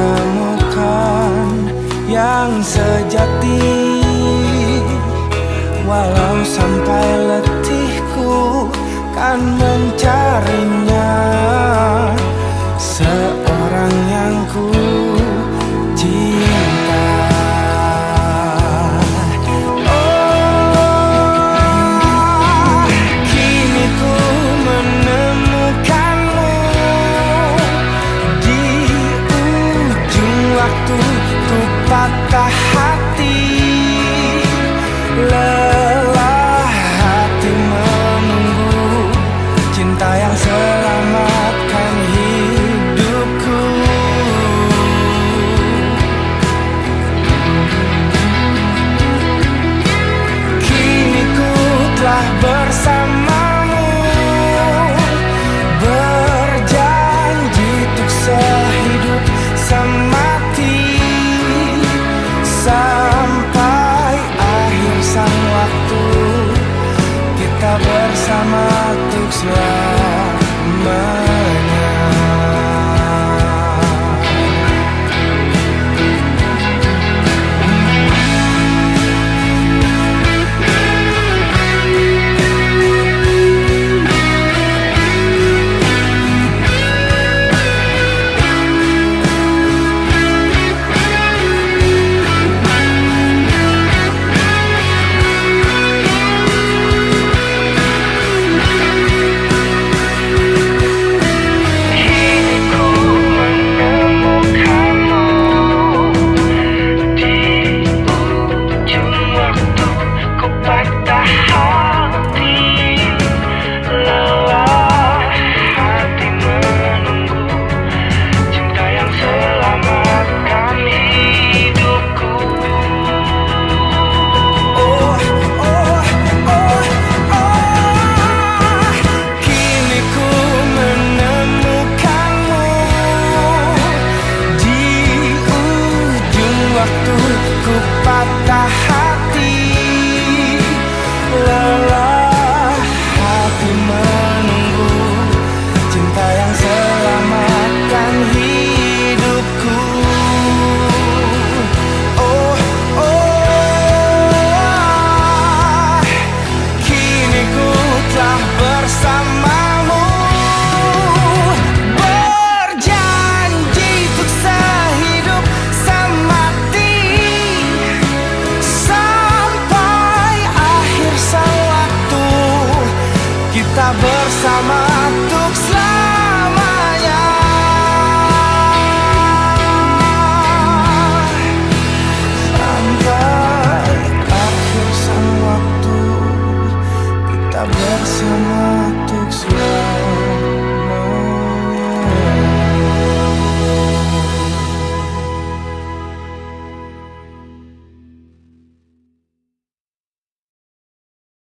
temukan yang sejati. Walau sampai Hati lelah hati menunggu cinta yang selalu ku patah hati. bersama untuk selalu